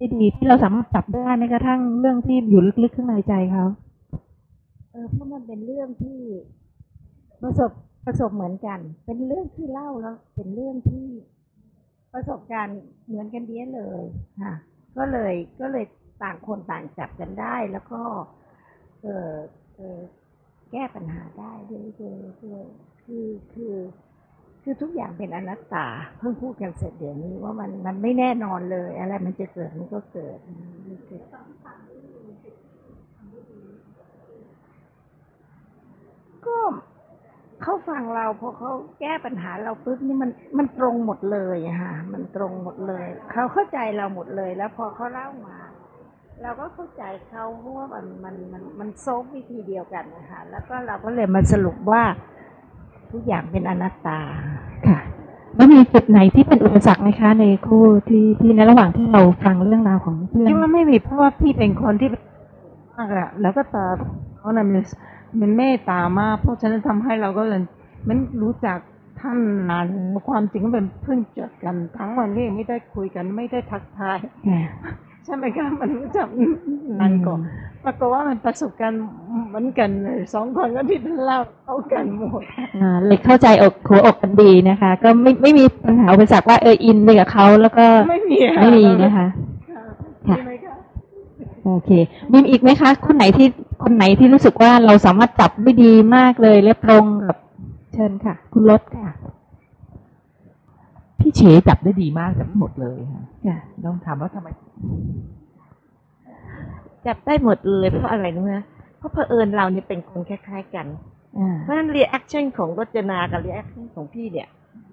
ที่ดีที่เราสามารถจับได้แม้กระทั่งเรื่องที่อยู่ลึกๆข้างในใจเขาเออเพราะมันเป็นเรื่องที่ประสบประสบเหมือนกัน เป็นเรื่องที่เล่าแล้วเป็นเรื่องที่ประสบการณ์เหมือนกันเดียเลยค่ะ ก็เลยก็เลยต่างคนต่างจับกันได้ แล้วก็ เออเออแก้ปัญหาได้ด้วยด้วยคือคือ คือทุกอย่างเป็นอนัตตา เพิ่งพูดกันเสร็จเดี๋ยวนี้ว่ามันมันไม่แน่นอนเลย อะไรมันจะเกิดมันก็เกิด ก็เขาฟังเราพอเขาแก้ปัญหาเราปุ๊บนี่มันมันตรงหมดเลยค่ะมันตรงหมดเลย เขาเข้าใจเราหมดเลย แล้วพอเขาเล่ามา เราก็เข้าใจเขาเพราะว่ามันมันมันมันโซฟวิธีเดียวกันนะคะแล้วก็เราก็เลยมาสรุปว่า ทุกอย่างเป็นอนัตตาค่ะแล้วมีจุดไหนที่เป็นอุปสรรคไหมคะ ในคู่ที่ที่ในระหว่างที่เราฟังเรื่องราวของเพื่อนคิดว่าไม่มีเพราะว่าพี่เป็นคนที่มากอะแล้วก็ตาเขาน่ะมันมันเมตตามากเพราะฉะนั้นทำให้เราก็เลยมันรู้จักท่านนานความจริงก็เป็นเพิ่งเจอกัน ทั้งวันก็ยังไม่ได้คุยกันไม่ได้ทักทายค่ะ ใช่ไหมคะมันรู้จักนานก่อนปรากฏว่ามันประสบการณ์เหมือนกันเลยสองคนก็ที่เล่าเข้ากันหมดอ่าเลยเข้าใจอกหัวอกกันดีนะคะ ก็ไม่ไม่มีปัญหาอุปสรรคว่าเอออินไปกับเขาแล้วก็ไม่มีอะไม่มีนะคะค่ะมีไหมคะโอเค มีอีกไหมคะ คนไหนที่คนไหนที่รู้สึกว่าเราสามารถจับได้ดีมากเลยและตรงกับเชิญค่ะ คุณรถค่ะพี่เฉจับได้ดีมากจับหมดเลยค่ะค่ะต้องถามว่าทำไม จับได้หมดเลยเพราะอะไรรู้ไหมเพราะเผอิญเราเนี่ยเป็นคนคล้ายๆกันอ่าเพราะฉะนั้น reaction ของรจนากับ reaction ของพี่เนี่ย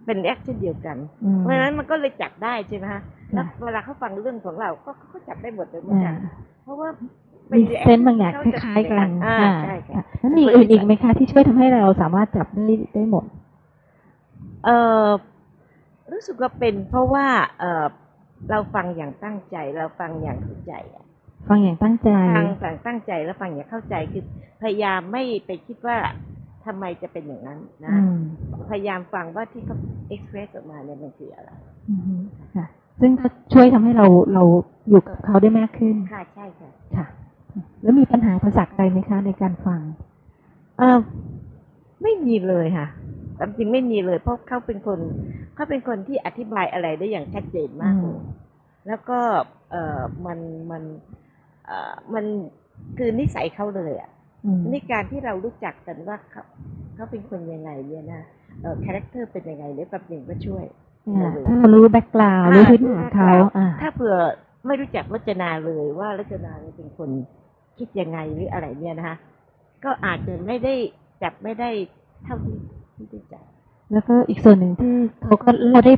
เป็น reaction เดียวกันอืมเพราะฉะนั้นมันก็เลยจับได้ใช่ไหมฮะแล้วค่ะเวลาเขาฟังเรื่องของเราก็เขาก็จับได้หมดเลยเหมือนอ่ากันเพราะว่ามีเซนส์บางอย่างคล้ายๆกันอ่าอ่าใช่ค่ะแล้วมีอื่นอีกไหมคะที่ช่วยทำให้เราสามารถจับได้ได้หมด เออรู้สึกว่าเป็นเพราะว่า เออ เราฟังอย่างตั้งใจ เราฟังอย่างเข้าใจอะฟังอย่างตั้งใจฟังอย่างตั้งใจแล้วฟังอย่างเข้าใจคือ พยายามไม่ไปคิดว่าทำไมจะเป็นอย่างนั้นนะอืมพยายามฟังว่าที่เขา express ออกมาเนี่ยมันคืออะไรอืมค่ะซึ่งก็ช่วยทำให้เราเราอยู่กับเขาได้มากขึ้นค่ะใช่ค่ะค่ะ แล้วมีปัญหาอุปสรรคอะไรไหมคะในการฟัง เออไม่มีเลยค่ะตามจริงไม่มีเลยเพราะเขาเป็นคน เขาเป็นคนที่อธิบายอะไรได้อย่างชัดเจนมากเลยอืมแล้วก็เออมันมันเออมันคือนิสัยเขาเลยอะอืมนี่การที่เรารู้จักกันว่าเขาเขาเป็นคนยังไงเนี่ยนะเออ character เป็นยังไงเนี่ยแบบหนึ่งก็ช่วยอ่าถ้าเรารู้ background รู้พื้นฐานเขาอ่าถ้าเผื่อไม่รู้จักรจนาเลยว่ารจนาเนี่ยเป็นคนคิดยังไงหรืออะไรเนี่ยนะคะก็อาจจะไม่ได้จับไม่ได้เท่าที่ที่ได้จับ แล้วก็อีกส่วนหนึ่งที่เขาก็เล่าได้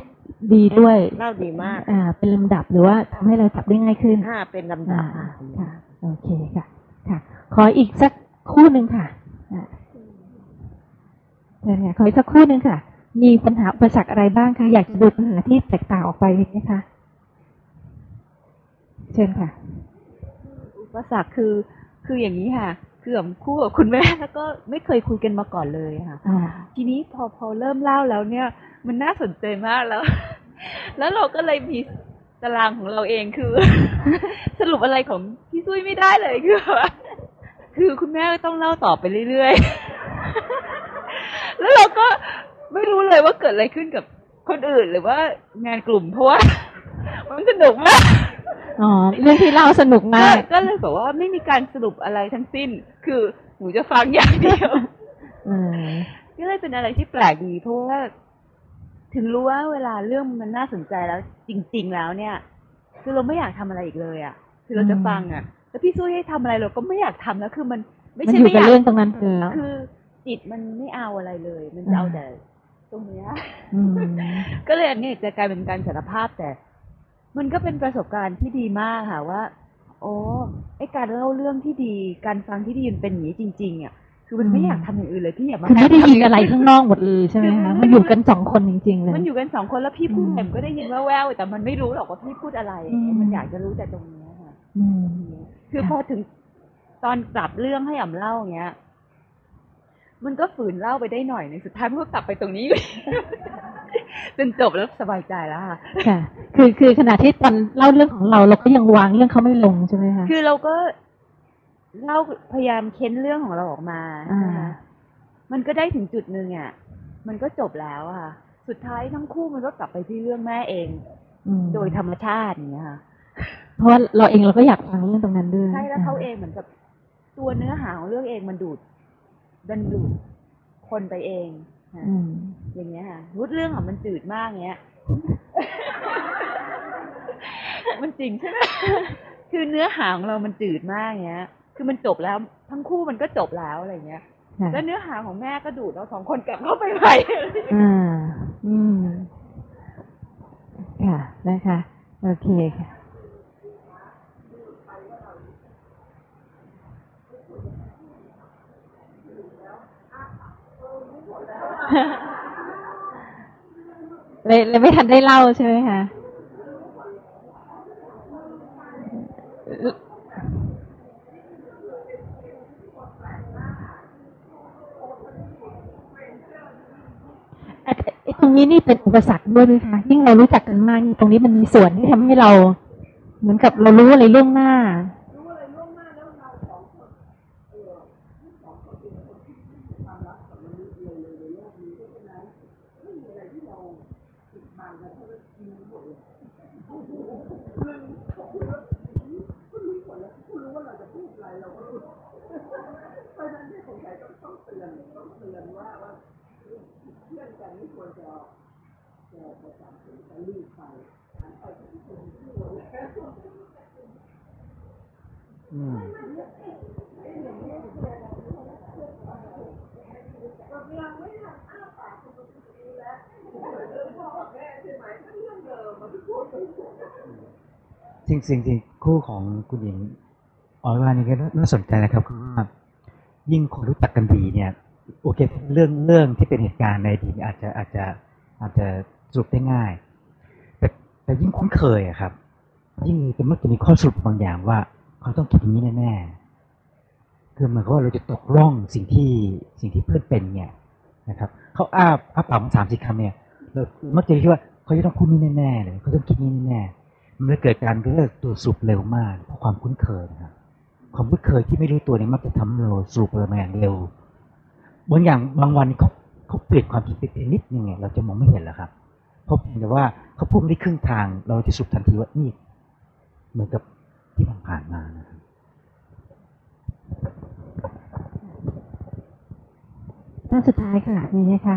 ดีด้วยเล่าดีมาก อ่า เป็นลำดับหรือว่าทำให้เราจับได้ง่ายขึ้นถ้าเป็นลำดัอ่าบอะค่ะโอเคค่ะ ค่ะ ขออีกสักคู่หนึ่งค่ะอ่าเชิญค่ะขออีกสักคู่หนึ่งค่ะ มีปัญหาอุปสรรคอะไรบ้างคะอยากจะดูปัญหาที่แตกต่างออกไปไหมคะเชิญค่ะ อุปสรรคคือคืออย่างนี้ค่ะ คือผมคู่กับคุณแม่แล้วก็ไม่เคยคุยกันมาก่อนเลยค่ะอ่าทีนี้พอพอเริ่มเล่าแล้วเนี่ย มันน่าสนใจมากแล้ว แล้วเราก็เลยมีตารางของเราเองคือ สรุปอะไรของพี่ซุยไม่ได้เลยคือว่าคือคุณแม่ก็ต้องเล่าต่อไปเรื่อยๆแล้วเราก็ไม่รู้เลยว่าเกิดอะไรขึ้นกับคนอื่นหรือว่างานกลุ่มเพราะว่ามันสนุกมาก อ๋อเรื่องที่เล่าสนุกมากก็เลยแบบว่าไม่มีการสรุปอะไรทั้งสิ้น คือหนูจะฟังอย่างเดียวอืมก็เลยเป็นอะไรที่แปลกดี เพราะว่าถึงรู้ว่าเวลาเรื่องมันน่าสนใจแล้ว จริง ๆ แล้วเนี่ย คือเราไม่อยากทำอะไรอีกเลยอะ คือเราจะฟังอะ แล้วพี่ซุยให้ทำอะไรเราก็ไม่อยากทำแล้วคือมัน ไม่มันใช่อยู่ไม่อกับยากเรื่องตรงนั้นไปแล้วคือจิตมันไม่เอาอะไรเลย มันจะเอาอ่าแต่ตรงเนี้ยอืมก็เลยอันนี้จะกลายเป็นการสารภาพแต่ มันก็เป็นประสบการณ์ที่ดีมากค่ะว่า โอ้ไอการเล่าเรื่องที่ดี การฟังที่ดีมันเป็นอย่างนี้จริงๆอะคือมันไม่อืมอยากทำอย่างอื่นเลยพี่อยากมาคือไม่ได้ทำยินอะไรข้างนอกหมดเลยใช่ไหมคะมันอยู่กันสองคนจริงๆเลยมันอยู่กันสองคนแล้วพี่พูดอืมแต่มันก็ได้ยินแว่วๆแต่มันไม่รู้หรอกว่าพี่พูดอะไรอืมมันอยากจะรู้แต่ตรงเนี้ยค่ะอืมคือค่ะพอถึงตอนกลับเรื่องให้อ่ำเล่าอย่างเงี้ย มันก็ฝืนเล่าไปได้หน่อยหนึงสุดท้ายมันก็กลับไปตรงนี้จนจบแล้วสบายใจแล้วค่ะค่ะ คือคือขณะที่ตอนเล่าเรื่องของเราเราก็ยังวางเรื่องเขาไม่ลงใช่ไหมคะคือเราก็เล่าพยายามเค้นเรื่องของเราออกมาอ่านะคะมันก็ได้ถึงจุดหนึ่งอะมันก็จบแล้วอะค่ะ สุดท้ายทั้งคู่มันก็กลับไปที่เรื่องแม่เองอืมโดยธรรมชาติอย่างเงี้ยค่ะ เพราะว่าเราเองเราก็อยากฟังเรื่องตรงนั้นด้วยใช่แล้วเขาเองเหมือนกับตัวเนื้อหาของเรื่องเองมันดูด ดันดูดคนไปเองค่ะอืมอย่างเงี้ยค่ะรุดเรื่องของมันจืดมากเงี้ย มันจริงใช่ไหมคือเนื้อหาของเรามันจืดมากเงี้ย คือมันจบแล้ว ทั้งคู่มันก็จบแล้วอะไรเงี้ยค่ะแล้วเนื้อหาของแม่ก็ดูดเราสองคนกลับเข้าไปใหม่อ่า อืม ค่ะ นะคะ โอเคค่ะ เลยเลยไม่ทันได้เล่าใช่ไหมคะตรงนี้นี่เป็นอุปสรรคด้วยไหมคะยิ่งเรารู้จักกันมากตรงนี้มันมีส่วนที่ทำให้เรา เหมือนกับเรารู้อะไรล่วงหน้า อืมจริงจริงจริงคู่ของคุณหญิงออยว่านี่ก็น่าสนใจนะครับคือว่ายิ่งคนรู้จักกันดีเนี่ย โอเค เรื่องเรื่องที่เป็นเหตุการณ์ในอดีตเนี่ยอาจจะอาจจะอาจจะ สรุปได้ง่าย แต่แต่ยิ่งคุ้นเคยอะครับ ยิ่งจะมักจะมีข้อสรุปบางอย่างว่า เขาต้องคิดอย่างนี้แน่ๆคือเหมือนกับว่าเราจะตกร่องสิ่งที่สิ่งที่เพื่อนเป็นเนี่ยนะครับเขาอ้าอ้าปากมสามสี่คำเนี่ยเรามักจะคิดว่าเขาจะต้องพูดนี่แน่ๆเลยเขาต้องคิดนี่แน่ๆมันเลยเกิดการเลิกตัวสรุปเร็วมากเพราะความคุ้นเคยนะครับความคุ้นเคยที่ไม่รู้ตัวเนี่ยมักจะทำให้เราสรุปอะไรมาอย่างเร็วบางอย่างบางวันเขาเขาเปลี่ยนความคิดไปนิดนึงเนี่ยเราจะมองไม่เห็นแล้วครับ พราะเพียงแต่ว่าเขาพูดไม่ได้ครึ่งทาง เราจะสรุปทันทีว่านี่เหมือนกับที่ผ่านมานะครับท่านสุดท้ายค่ะมีไหมคะ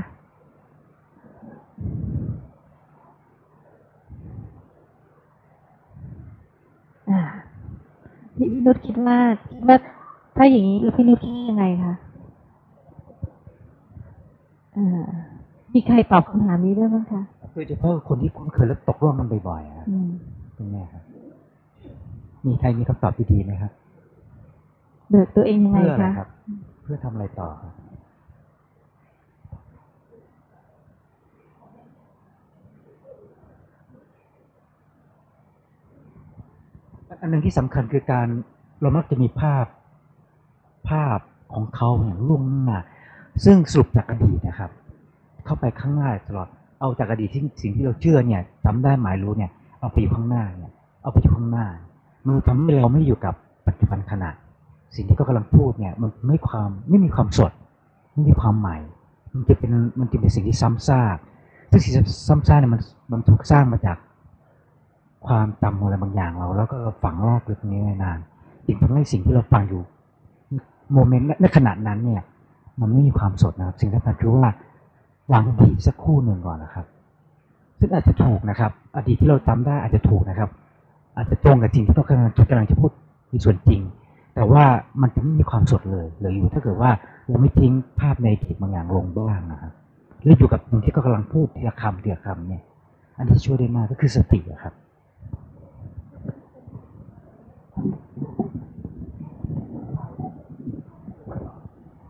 อ่าพี่นุชคิดว่าคิดว่าถ้าอย่างนี้แล้วพี่นุชคิดยังไงคะอ่ามีใครตอบคำถามนี้ได้บ้างคะ โดยเฉพาะคนที่คุ้นเคยแล้วตกร่วงมันบ่อยๆอะครับอืมตรงเนี้ยครับ มีใครมีคำตอบที่ดีไหมครับเบิกตัวเองยังไงเพื่ออะไรคะครับเพื่อทำอะไรต่อครับอันหนึ่งที่สำคัญคือการเรามักจะมีภาพภาพของเขาอย่างล่วงหน้าซึ่งสรุปจากอดีตนะครับ เข้าไปข้างหน้าตลอด เอาจากอดีตที่สิ่งที่เราเชื่อเนี่ยจำได้หมายรู้เนี่ยเอาไปอยู่ข้างหน้าเนี่ยเอาไปอยู่ข้างหน้า มันทำให้เราไม่อยู่กับปัจจุบันขณะ สิ่งที่เขากำลังพูดเนี่ยมันไม่ความไม่มีความสดไม่มีความใหม่มันจะเป็นมันจะเป็นสิ่งที่ซ้ำซากซึ่งสิ่งซ้ำซากเนี่ยมันมันถูกสร้างมาจากความจำอะไรบางอย่างเรา แล้วก็ฝังรอบอยู่ตรงนี้มานานจึงทำให้สิ่งที่เราฟังอยู่โมเมนต์ในขณะนั้นเนี่ย มันไม่มีความสดนะครับ สิ่งที่สำคัญคือว่า วางอดีสักคู่หนึ่งก่อนนะครับ ซึ่งอาจจะถูกนะครับ อดีตที่เราจำได้อาจจะถูกนะครับ อาจจะตรงกับจริงที่เรากำลังกำลังจะพูดมีส่วนจริง แต่ว่ามันจะไม่มีความสดเลยเหลืออยู่ถ้าเกิดว่าเราไม่ทิ้งภาพในอดีตบางอย่างลงบ้างนะครับหรืออยู่กับสิ่งที่ก็กำลังพูดทีละคำทีละคำเนี่ย อันที่ช่วยได้มากก็คือสติครับ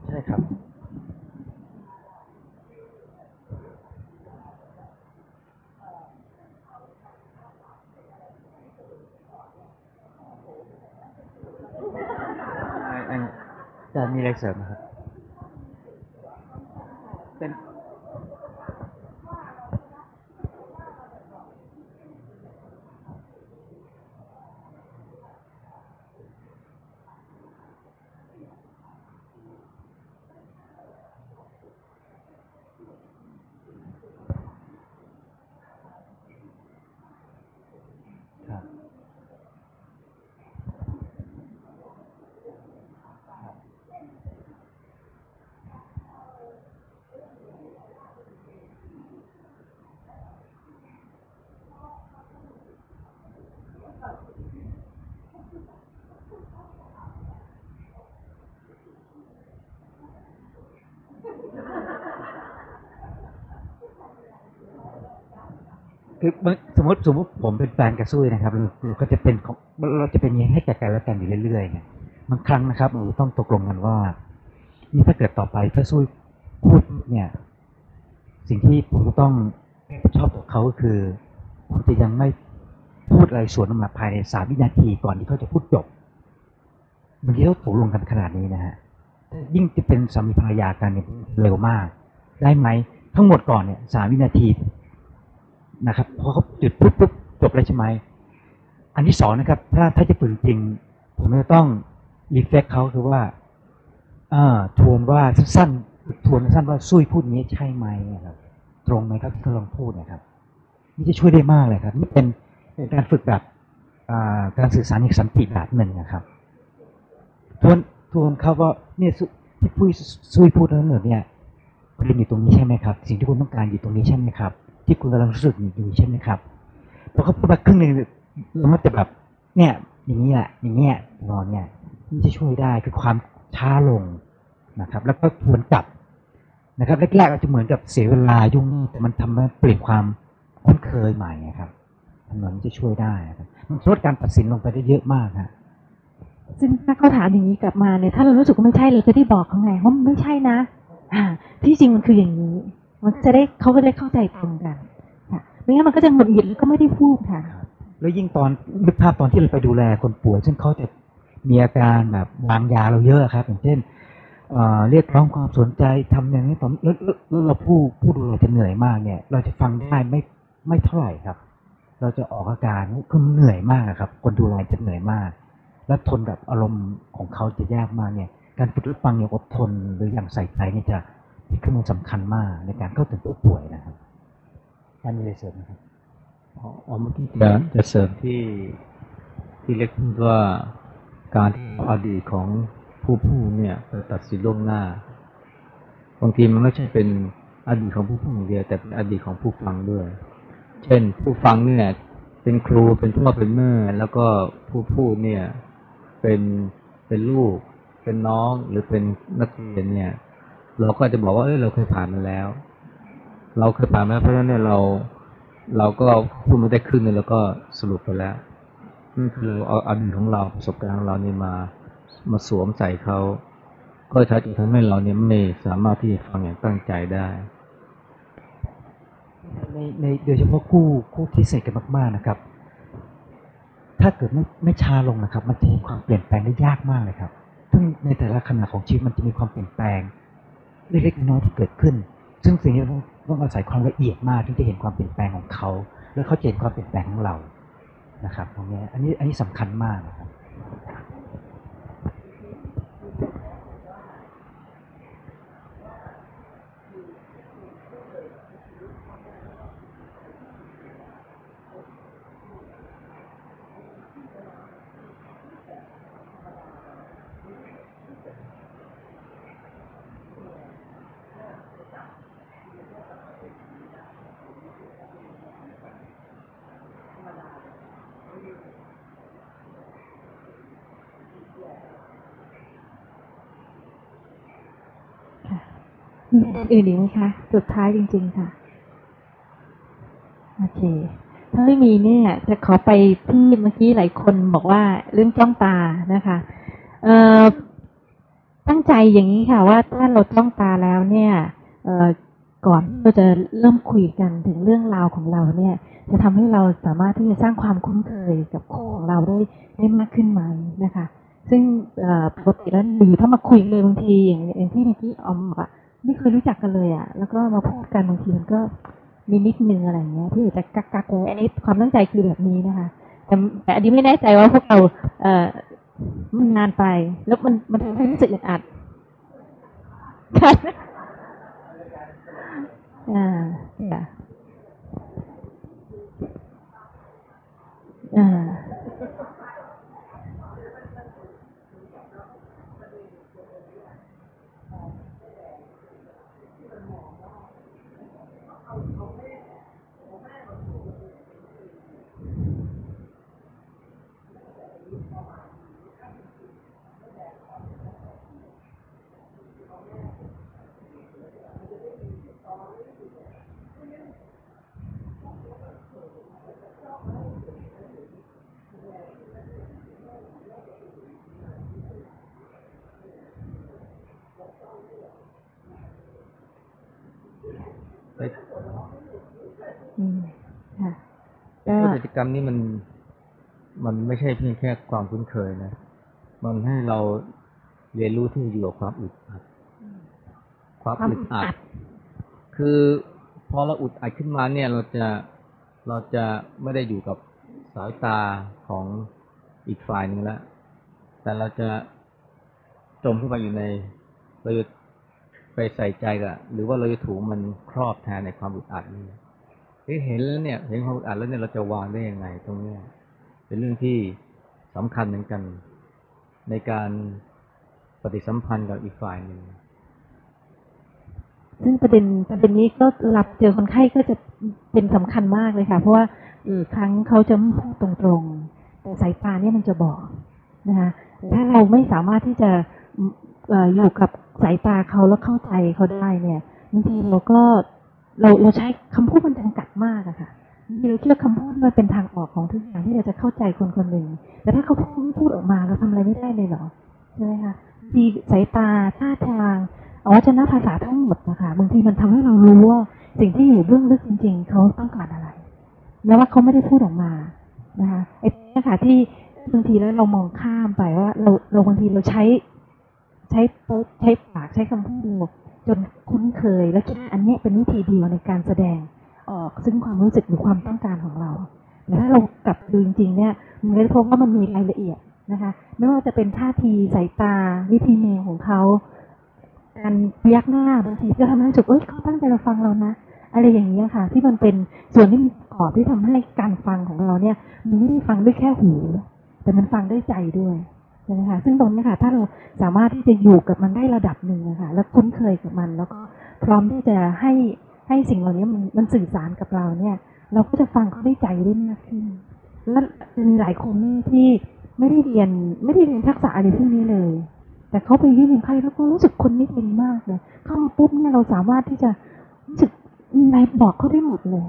ใช่ครับ จะมีอะไรเสริมไหมครับ เป็น ครับ คือสมมติสมมติผมเป็นแฟนกับซุ้ยนะครับเราก็จะเป็นของเราจะเป็นอย่างให้แก่กันและกันอยู่เรื่อยๆไงบางครั้งนะครับเราต้องตกลงกันว่า นี่ถ้าเกิดต่อไปถ้าซุ้ยพูดเนี่ย สิ่งที่ผมต้องชอบต่อเขาก็คือผมจะยังไม่พูดอะไรสวนออกมาภายในสามวินาทีก่อนที่เขาจะพูดจบบางทีเราตกลงกันขนาดนี้นะฮะยิ่งจะเป็นสามีภรรยากันเนี่ยเร็วมาก ได้ไหมทั้งหมดก่อนเนี่ยสามวินาที นะครับพอเขาจุดปุ๊บปุ๊บจบเลยใช่ไหมอันที่สองนะครับ ถ้าถ้าจะฝึกจริง ผมจะต้องรีเฟกเขาคือว่าอ่าทวนว่าสั้นทวนสั้นว่าซุยพูดอย่างนี้ใช่ไหมนะครับ ตรงไหมครับที่เขาลองพูดนะครับ นี่จะช่วยได้มากเลยครับ นี่เป็นเป็นการฝึกแบบการสื่อสารอย่างสันติแบบหนึ่งนะครับ ทวนทวนเขาว่าเนี่ยซุที่พูดซุยพูดทั้งหมดเนี่ยประเด็นอยู่ตรงนี้ใช่ไหมครับ สิ่งที่คุณต้องการอยู่ตรงนี้ใช่ไหมครับ ที่คุณกำลังรู้สึกอยู่ใช่ไหมครับพอเขาพูดมาครึ่งหนึ่งเราก็จะแบบเนี่ย อย่างนี้แหละอย่างเงี้ยนอนเนี่ยมันจะช่วยได้คือความช้าลงนะครับ แล้วก็ทวนกลับนะครับแรกๆอาจจะเหมือนกับเสียเวลายุ่งแต่มันทำให้เปลี่ยนความคุ้นเคยใหม่ครับถนนจะช่วยได้ครับมันลดการตัดสินลงไปได้เยอะมากฮะซึ่งถ้าเขาถามอย่างนี้กลับมาเนี่ยถ้าเรารู้สึกว่าไม่ใช่เราจะได้บอกเขาไงว่ามันไม่ใช่นะอ่าที่จริงมันคืออย่างนี้ มันจะได้เขาก็ได้เข้าใจตรงกันค่ะไม่งั้นมันก็จะหงุดหงิดแล้วก็ไม่ได้พูดค่ะแล้วยิ่งตอนนึกภาพตอนที่เราไปดูแลคนป่วยซึ่งเขาจะมีอาการแบบวางยาเราเยอะครับ อย่างเช่นเอ่อเรียกร้องความสนใจทำอย่างนี้ตอนแล้วเราผู้ผู้ดูแลจะเหนื่อยมากเนี่ย เราจะฟังได้ไม่ไม่เท่าไหร่ครับ เราจะออกอาการคือเหนื่อยมากครับ คนดูแลจะเหนื่อยมาก และทนกับอารมณ์ของเขาจะยากมากเนี่ย การฝึกรับฟังอย่างอดทนหรืออย่างใส่ใจเนี่ยจะ นเครื่องมือสำคัญมากในการเข้าถึงผู้ป่วยนะครับท่านมีอะไรเสริมไหมครับอ๋ออ๋อเมื่อกี้จะจะเสริมที่ที่เล็กพูดว่าการที่เอาอดีตของผู้พูดเนี่ยไปตัดสินล่วงหน้าบางทีมันไม่ใช่เป็นอดีตของผู้พูดอย่างเดียวแต่เป็นอดีตของผู้ฟังด้วย เช่น ผู้ฟังเนี่ยเป็นครูเป็นพ่อเป็นแม่แล้วก็ผู้พูดเนี่ยเป็นเป็นลูก เป็นน้องหรือเป็นนักเรียนเนี่ย เราก็จะบอกว่าเอ้ยเราเคยผ่านมาแล้ว เราเคยผ่านมาแล้วเพราะฉะนั้นเนี่ยเรา เราก็พูดมาได้ครึ่งหนึงแล้วก็สรุปไปแล้วนั่นคือเอาอดีตของเราประสบการณ์ของเรานี่มามาสวมใส่เขาก็จะทำให้เราเนี่ยไม่สามารถที่จะฟังอย่างตั้งใจได้ ในในโดยเฉพาะคู่คู่ที่สนิทกันมากๆนะครับ ถ้าเกิดไม่ไม่ชาลงนะครับ มันจะเห็นความเปลี่ยนแปลงได้ยากมากเลยครับซึ่งในแต่ละขณะของชีวิตมันจะมีความเปลี่ยนแปลง เล็กๆน้อยๆที่เกิดขึ้น ซึ่งสิ่งนี้ต้องต้องอาศัยความละเอียดมากถึงจะเห็นความเปลี่ยนแปลงของเขา แล้วเขาเห็นความเปลี่ยนแปลงของเรานะครับตรงนี้อันนี้อันนี้สำคัญมากนะครับ อื่นอีกไหมคะ สุดท้ายจริง ๆ ค่ะ โอเค ถ้าไม่มีเนี่ย จะขอไปที่เมื่อกี้หลายคนบอกว่าเรื่องจ้องตานะคะ เอ่อตั้งใจอย่างนี้ค่ะ ว่าถ้าเราจ้องตาแล้วเนี่ย เอ่อก่อนเราจะเริ่มคุยกันถึงเรื่องราวของเราเนี่ย จะทำให้เราสามารถที่จะสร้างความคุ้นเคยกับคู่ของเราได้ได้มากขึ้นไหมนะคะ ซึ่งปกติแล้วอยู่ถ้ามาคุยเลยบางทีอย่างอย่างที่เมื่อกี้ออมบอกอะ ไม่เคยรู้จักกันเลยอะ แล้วก็มาพูดกันบางทีมันก็มีนิดนึงอะไรอย่างเงี้ย ที่จะกักกักๆไว้อันนี้ความตั้งใจคือแบบนี้นะคะ แต่แต่อันนี้ไม่แน่ใจว่าพวกเราเอ่อมันนานไป แล้วมันมันทำให้รู้สึกอึดอัดค่ะอ่าค่ะอ่า อืมค่ะก็กิจกรรมนี้มันมันไม่ใช่เพียงแค่ความคุ้นเคยนะ มันให้เราเรียนรู้ที่จะอยู่กับความอึดอัด ความความอึอึดดอัอัดดคือพอเราอึดอัดขึ้นมาเนี่ย เราจะเราจะไม่ได้อยู่กับสายตาของอีกฝ่ายหนึ่งแล้ว แต่เราจะจมเข้าไปอยู่ในเราจะไป ใส่ใจกับหรือว่าเราจะถูกมันครอบแทนในความอึดอัดนี่ที่เห็นแล้วเนี่ย เห็นความอึดอัดแล้วเนี่ยเราจะวางได้ยังไง ตรงเนี้ยเป็นเรื่องที่สำคัญเหมือนกัน ในการปฏิสัมพันธ์กับอีกฝ่ายหนึ่งซึ่งประเด็นประเด็นนี้ก็รับเจอคนไข้ก็จะเป็นสำคัญมากเลยค่ะ เพราะว่าครั้งเขาจะพูดตรงๆ แต่สายตาเนี่ยมันจะบอกนะคะถ้าเราไม่สามารถที่จะอยู่กับ สายตาเขาแล้วเข้าใจเขาได้เนี่ยบางทีเราก็เราเราใช้คำพูดมันจำกัดมากอะค่ะบางทีเราคิดว่าคำพูดมันเป็นทางออกของทุกอย่างที่เราจะเข้าใจคนคนหนึ่งแต่ถ้าเขาพูดพูดออกมาเราทำอะไรไม่ได้เลยเหรอใช่ไหมคะทีสายตาท่าทางอวัจนภาษาทั้งหมดนะคะบางทีมันทำให้เรารู้ว่าสิ่งที่อยู่เบื้องลึกจริง ๆเขาต้องการอะไรแม้ว่าเขาไม่ได้พูดออกมานะคะไอ้นี่ค่ะที่บางทีแล้วเรามองข้ามไปว่า เราเราบางทีเราใช้ ใช้โป๊ะใช้ปากใช้คำพูดเราจนคุ้นเคย แล้วคิดว่าอันนี้เป็นวิธีเดียวในการแสดงออกซึ่งความรู้สึกหรือความต้องการของเราแต่ถ้าเรากลับดูจริงๆเนี่ยมันก็จะพบว่ามันมีรายละเอียดนะคะ ไม่ว่าจะเป็นท่าทีสายตา วิธีเมของเขาการพยักหน้าบางทีก็ทำให้รู้สึกเอ้ยเขาตั้งใจมาฟังเรานะอะไรอย่างนี้ค่ะ ที่มันเป็นส่วนที่มีประกอบที่ทำให้การฟังของเราเนี่ยมันไม่ได้ฟังด้วยแค่หู แต่มันฟังด้วยใจด้วย ช่ไหมคะซึ่งตรงนี้ค่ะ ถ้าเราสามารถที่จะอยู่กับมันได้ระดับหนึ่งนะคะแล้วคุ้นเคยกับมัน แล้วก็พร้อมที่จะให้ให้สิ่งเหล่านี้มันมันสื่อสารกับเราเนี่ย เราก็จะฟังเขาได้ใจได้มากขึ้นแล้วจะมีหลายคนที่ไม่ได้เรียนไม่ได้เรียนทักษะอะไรพวกนี้เลย แต่เขาไปยื่นคนไข้แล้วก็รู้สึกคนนี้เป็นมากเลยเข้ามาปุ๊บเนี่ยเราสามารถที่จะรู้สึกอะไรบอกเขาได้หมดเลย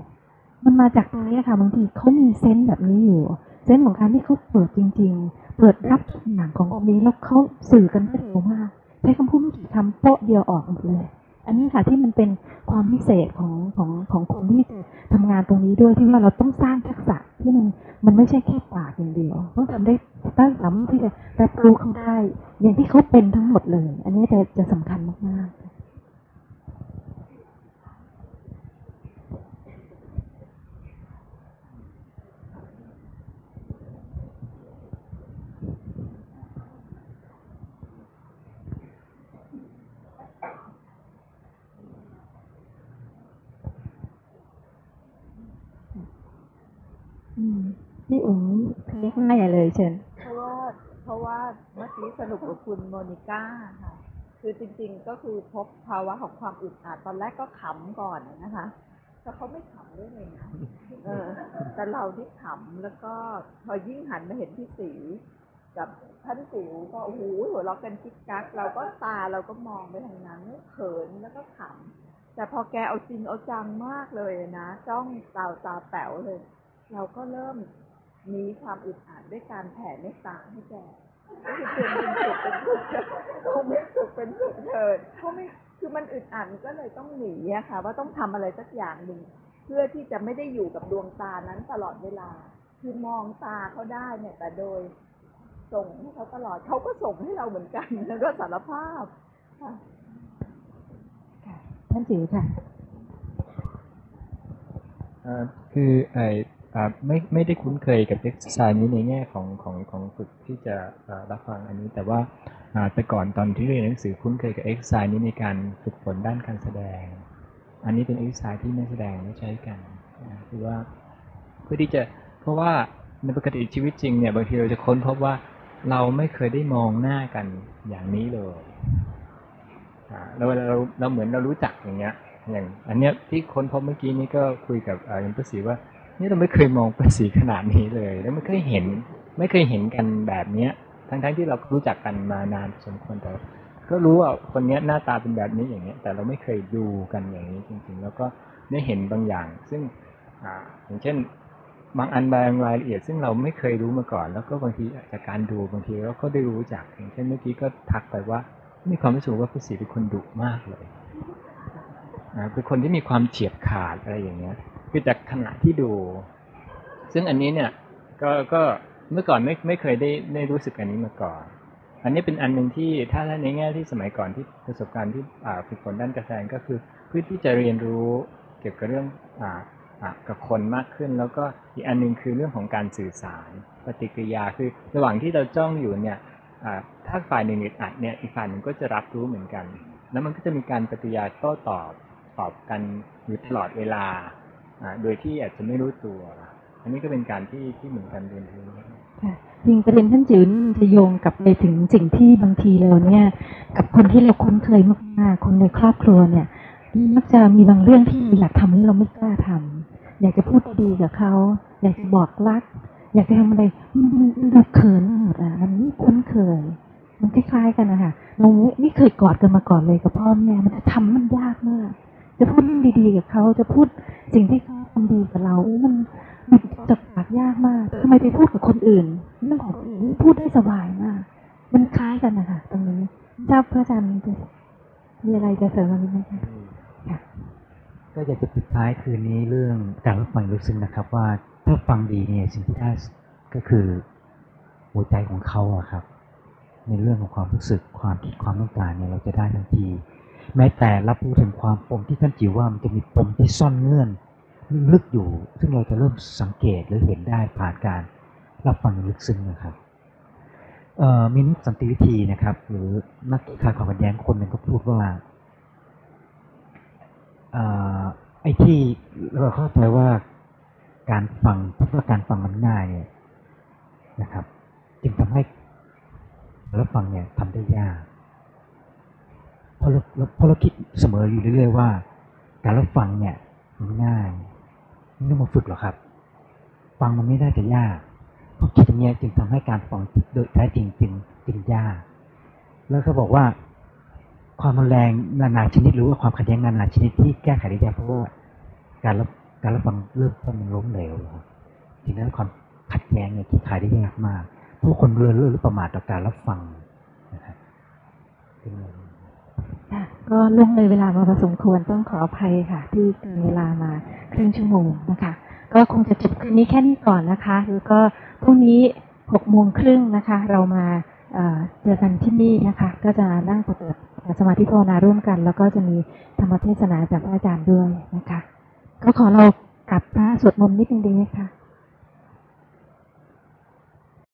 มันมาจากตรงนี้ค่ะบางทีเขามีเซนส์แบบนี้อยู่เซนส์ของการที่เขาเปิดจริง ๆ เปิดรับทุกอย่างขององค์นี้แล้วเขาสื่อกันได้เร็วมากใช้คำพูดไม่กี่คำโป๊ะเดียวออกหมดเลย อันนี้ค่ะที่มันเป็นความพิเศษของของของคนที่จะทำงานตรงนี้ด้วยที่ว่าเราต้องสร้างทักษะที่มันมันไม่ใช่แค่ปากอย่างเดียวต้องทำได้ต้องสามารถที่จะรับรู้เขาได้ อย่างที่เขาเป็นทั้งหมดเลย อันนี้จะจะสำคัญมากๆ อืมพี่อุ๋ม เล็กง่ายใหญ่เลยเชิญเพราะว่าเพราะว่าเมื่อกี้สนุกกับคุณโมนิก้าค่ะคือจริงๆก็คือพบภาวะของความอึดอัดตอนแรกก็ขำก่อนนะคะแต่เขาไม่ขำด้วยเลยนะเออ แต่เราที่ขำแล้วก็พอยิ่งหันมาเห็นพี่สีกับท่านสิวก็โอ้โหหัวเราะกันกิ๊กกัก เราก็ตาเราก็มองไปทางนั้นเขินแล้วก็ขำแต่พอแกเอาจริงเอาจังมากเลยนะจ้องตาตาแป๋วเลย เราก็เริ่ม มีความอึดอัดด้วยการแผ่เมตตาให้แกก็คือเป็นสุขเป็นสุขเขาไม่สุขเป็นสุขเถิดเขาไม่คือมันอึดอัดก็เลยต้องหนีอะค่ะ ว่าต้องทำอะไรสักอย่างหนึ่งเพื่อที่จะไม่ได้อยู่กับดวงตานั้นตลอดเวลา คือมองตาเขาได้เนี่ย แต่โดยส่งให้เขาตลอดเขาก็ส่งให้เราเหมือนกัน แล้วก็สารภาพค่ะท่านจิ๋วค่ะคือไอ ไม่ไม่ได้คุ้นเคยกับเอ็กซ์ไซส์นี้ในแง่ของของของฝึกที่จะรับฟังอันนี้ แต่ว่าแต่ก่อนตอนที่เรียนหนังสือคุ้นเคยกับเอ็กซ์ไซส์นี้ในการฝึกฝนด้านการแสดง อันนี้เป็นเอ็กซ์ไซส์ที่นักแสดงไม่ใช้กันคือว่าเพื่อที่จะเพราะว่าในปกติชีวิตจริงเนี่ยบางทีเราจะค้นพบว่าเราไม่เคยได้มองหน้ากันอย่างนี้เลยแล้วเวลาเราเราเหมือนเรารู้จักอย่างเงี้ยอย่างอันเนี้ยที่ค้นพบเมื่อกี้นี้ก็คุยกับอ่ายังประสีว่า นี่เราไม่เคยมองประสีขนาดนี้เลย แล้วไม่เคยเห็น ไม่เคยเห็นกันแบบเนี้ย ทั้งๆทที่เรารู้จักกันมานานสมควรแต่ก็รู้ว่าคนเนี้ยหน้าตาเป็นแบบนี้อย่างเงี้ย แต่เราไม่เคยดูกันอย่างนี้จริงๆ แล้วก็ได้เห็นบางอย่าง ซึ่งอ่าอย่างเช่น บางอันบางรายละเอียด ซึ่งเราไม่เคยรู้มาก่อน แล้วก็บางทีจากการดูบางทีเราก็ได้รู้จักอย่างเช่นเมื่อกี้ก็ทักไปว่ามีความรู้สึกว่าประสีเป็นคนดุมากเลยเป็นคนที่มีความเฉียบขาดอะไรอย่างเงี้ย คือจากขณะที่ดู ซึ่งอันนี้เนี่ยก็ก็เมื่อก่อนไม่ไม่เคยได้ได้รู้สึกอันนี้มาก่อน อันนี้เป็นอันหนึ่งที่ถ้าในแง่ที่สมัยก่อนที่ประสบการณ์ที่ฝึกฝนด้านการแสดงก็คือเพื่อที่จะเรียนรู้เกี่ยวกับเรื่องอ่ากับคนมากขึ้นแล้วก็อีกอันหนึงคือเรื่องของการสื่อสาร ปฏิกิริยาคือระหว่างที่เราจ้องอยู่เนี่ยถ้าฝ่ายหนึ่งอึดอัดเนี่ยอีกฝ่ายหนึ่งก็จะรับรู้เหมือนกัน แล้วมันก็จะมีการปฏิกิริยาโต้ตอบตอบกันอยู่ตลอดเวลา โดยที่อาจจะไม่รู้ตัว อันนี้ก็เป็นการที่ที่เหมือนกันเรียนรู้ค่ะจริงประเด็นท่านจิ๋วนี่จะโยงกลับไปถึงสิ่งที่บางทีเราเนี่ย กับคนที่เราคุ้นเคยมากๆคนในครอบครัวเนี่ยมักจะมีบางเรื่องที่อยากทำแล้วเราไม่กล้าทำอยากจะพูดดีกับเขาอยากจะบอกรัก อยากจะทำอะไรมันเขินหมดอะมันไม่คุ้นเคย มันคล้ายๆกันนะคะเราไม่เคยกอดกันมาก่อนเลยกับพ่อแม่มันจะทำมันยากมาก จะพูดเรื่องดีๆกับเขาจะพูดสิ่งที่เขาทำดีกับเรามันมันจับปากยากมากทำไมไปพูดกับคนอื่นเรื่องของคนอื่นพูดได้สบายมาก มันคล้ายกันนะคะตรงนี้ทราบพระอาจารย์จะมีอะไรจะเสริมอะไรไหมคะก็อยากจะปิดท้ายคืนนี้เรื่องการรับฟังรู้ซึ้งนะครับ ว่าถ้าฟังดีเนี่ยสิ่งที่ได้ก็คือหัวใจของเขาอะครับ ในเรื่องของความรู้สึกความคิดความต้องการเนี่ยเราจะได้ทันที แม้แต่รับรู้ถึงความปมที่ท่านจิ๋วว่ามันจะมีปมที่ซ่อนเงื่อนลึกอยู่ ซึ่งเราจะเริ่มสังเกตหรือเห็นได้ผ่านการรับฟังลึกซึ้งนะครับมีนักสันติวิธีนะครับ หรือนักขีคายความขัดแย้งคนหนึ่งก็พูดว่าอไอ้ที่เราเข้าใจว่าการฟังเพราะว่าการฟังมันง่ายเนี่ยนะครับ จึงทำให้รับฟังเนี่ยทำได้ยาก เพราะเราเพราะเราคิดเสมออยู่เรื่อยๆว่า การรับฟังเนี่ยมันง่ายไม่ต้องมาฝึกหรอกครับ ฟังมันไม่ได้จะยากเพราะคิดอย่างเงี้ยจึงทำให้การฟังโดยแท้จริงจึงจึงยาก แล้วเขาบอกว่า ความรุนแรงนานาชนิดหรือว่าความขัดแย้งนานาชนิดที่แก้ไขได้ยากเพราะว่าการรับการรับฟังเริ่มต้นมันล้มเหลวครับทีนั้นความขัดแย้งเนี่ยที่ขายได้ยากมาก ผู้คนเรื่อเรื่อหรือประมาทต่อการรับฟังนะครับ ก็ล่วงเลยเวลามาพอสมควรต้องขออภัยค่ะ ที่เกินเวลามาครึ่งชั่วโมงนะคะ ก็คงจะจบคืนนี้แค่นี้ก่อนนะคะแล้วก็พรุ่งนี้หกโมงครึ่งนะคะ เรามาเอ่อเจอกันที่นี่นะคะ ก็จะนั่งปฏิบัติสมาธิภาวนาร่วมกัน แล้วก็จะมีธรรมเทศนาจากพระอาจารย์ด้วยนะคะ ก็ขอเรากลับพระสวดมนต์นิดนึงดีไหมคะ